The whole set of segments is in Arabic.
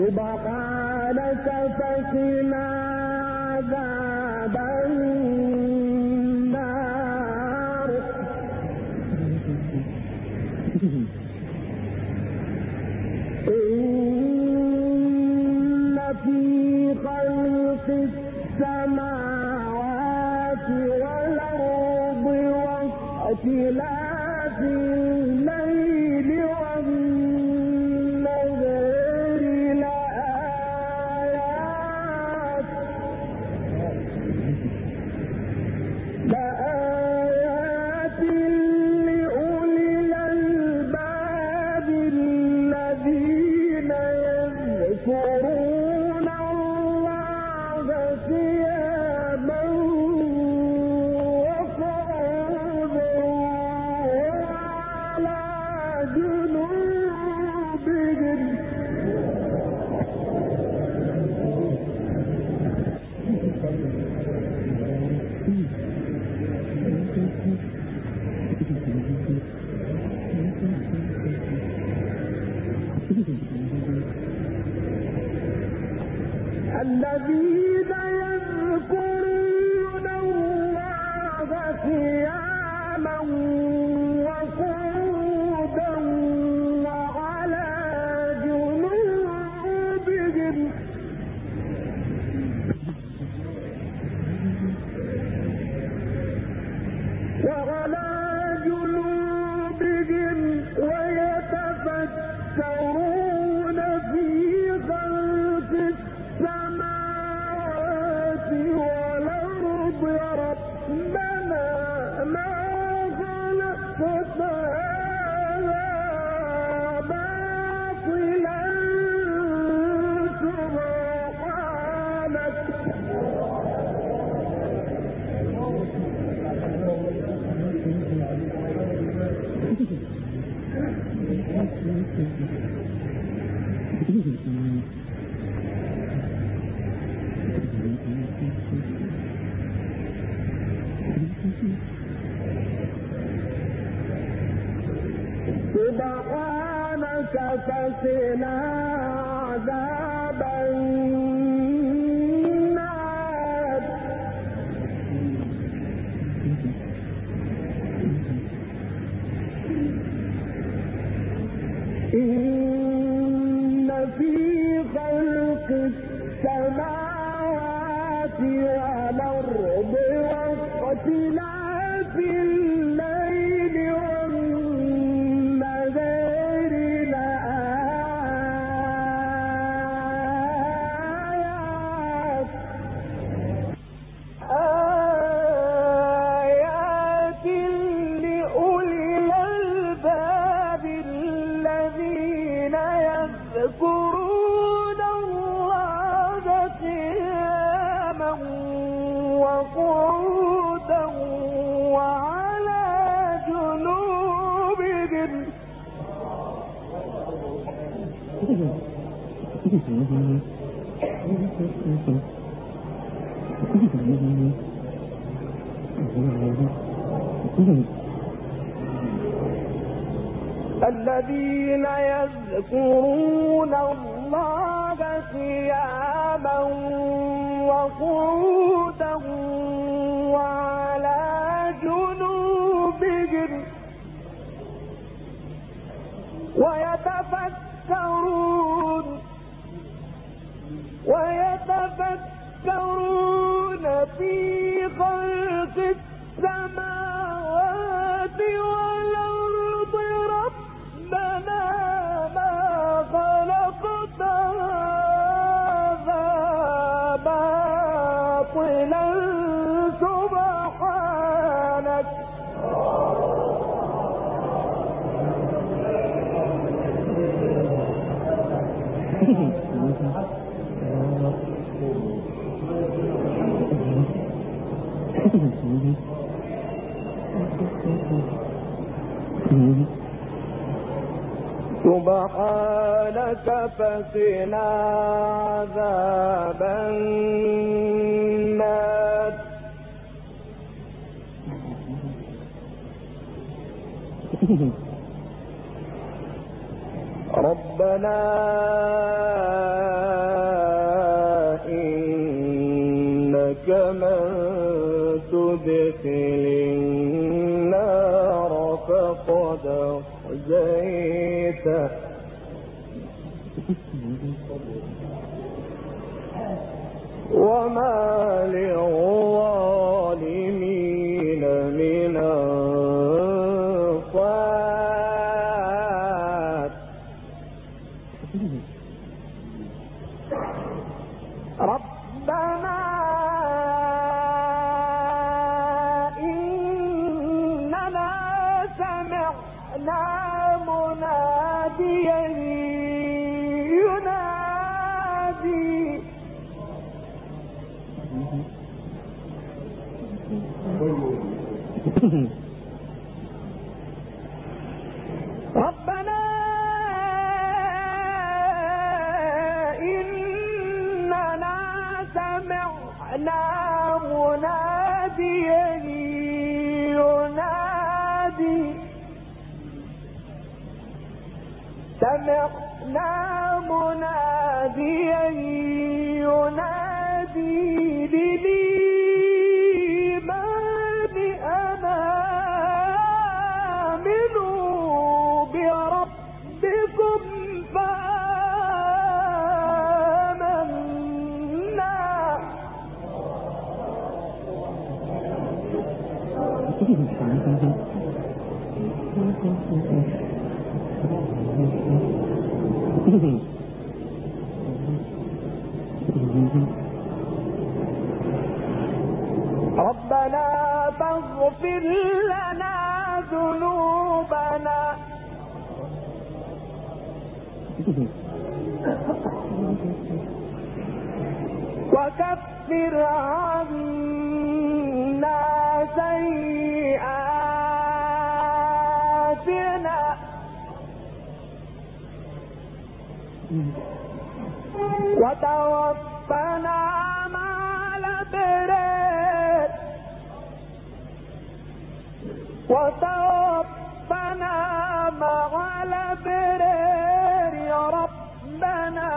سبحانك فقنا عذاب النار. إن في خلق السماوات والأرض واختلاف الليل والنهار الذين يذكرون الله قياما وقودا وعلى جنوبهم ويتفكرون see. سبحانك فقنا عذاب النار. ربنا إنك من تدخل النار فقد أخزيت الساعة وما لغير سمعنا مناديا ينادي للي ربنا فاغفر لنا ذنوبنا. وكفر عنا سيئاتنا. وتوفنا مع الأبرار وتوفنا مع الأبرار يا ربنا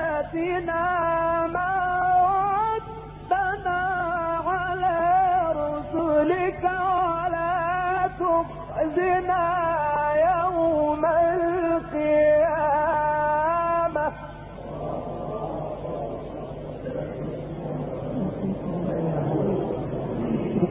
وآتنا ما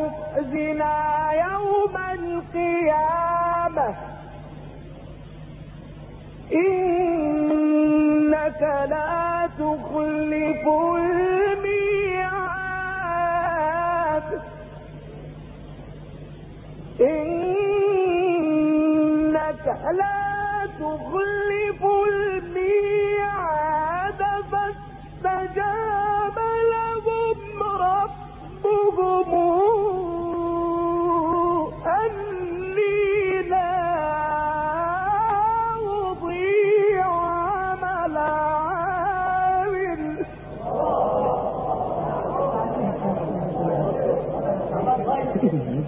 ولا تخزنا يوم القيامة. إنك لا تخلف الميعاد. إنك لا تخلف ربنا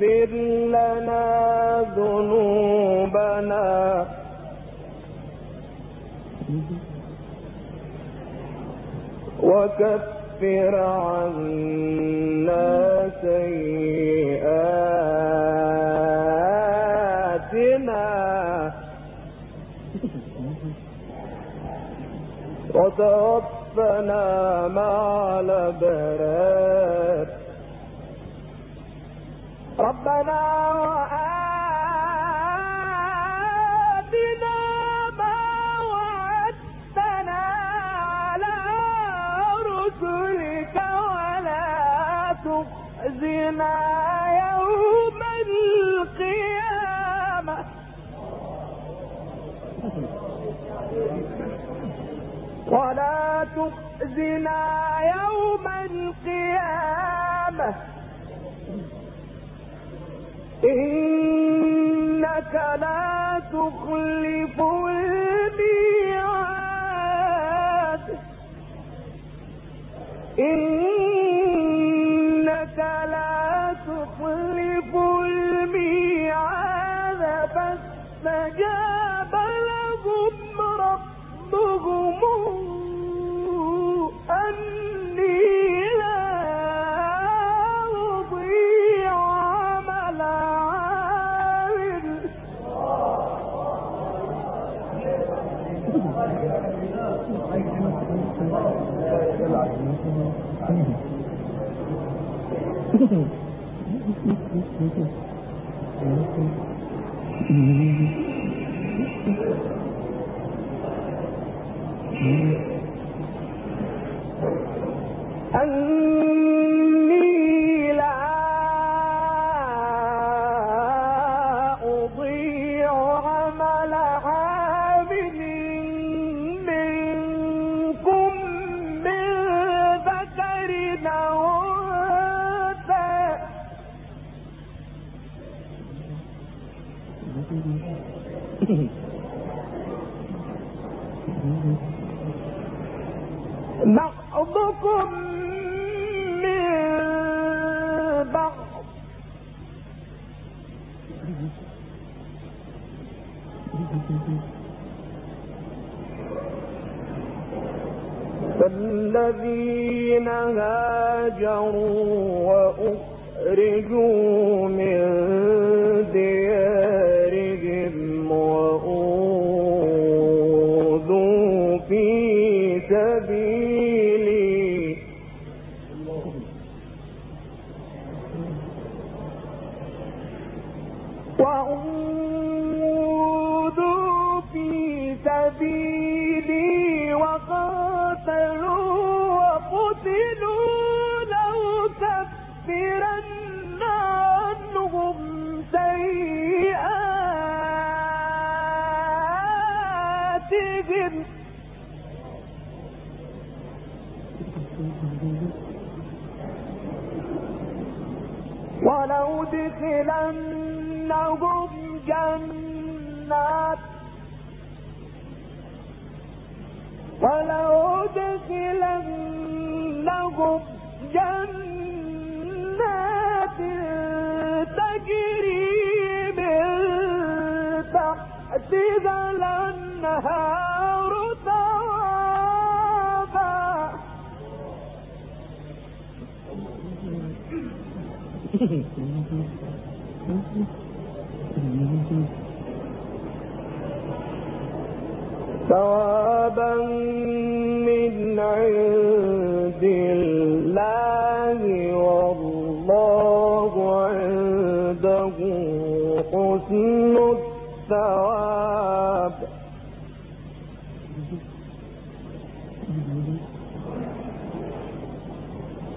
فاغفر لنا ذنوبنا. وكفر عنا سيئاتنا. وتوفنا مع الأبرار. ربنا وآتنا ما وعدتنا على رسلك ولا تخزنا يوم القيامة. ولا تخزنا يوم القيامة. إنك لا تخلف الميعاد. أن بعضكم من بعض. فالذين هاجروا وأخرجوا من ثوابا من عند الله والله عنده حسن الثواب.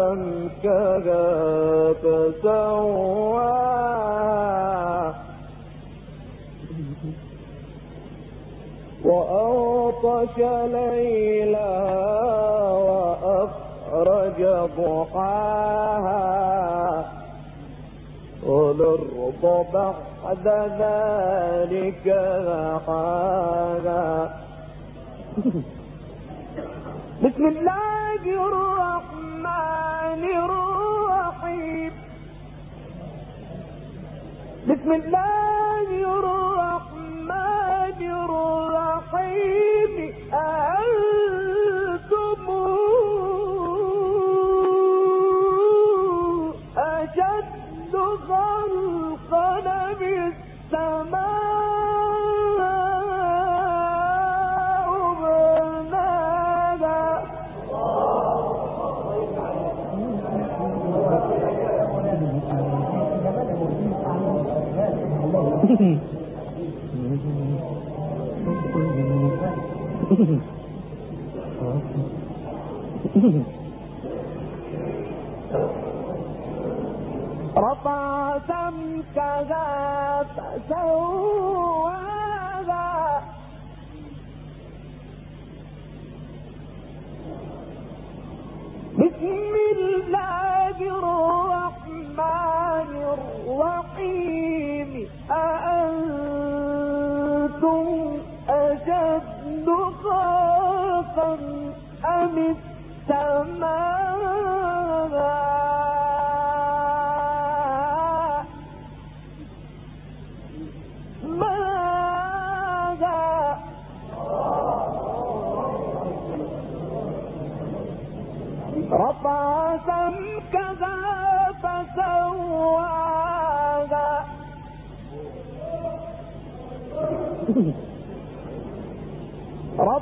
سمكها فسواها وأغطش ليلها وأخرج ضحاها. والأرض بعد ذلك دحاها بسم الله الرحمن الرحيم. بسم الله الرحمن الرحيم. أنتم أشد خلقا بالسماء رفع سمكها فسواها بسم الله الرحمن الرحيم.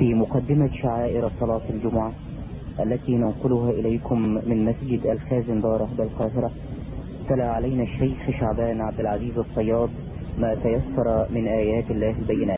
في مقدمة شعائر صلاة الجمعة التي ننقلها إليكم من مسجد الخازن دارة بالقاهرة تلا علينا الشيخ شعبان عبد العزيز الصياد ما تيسر من آيات الله البينات.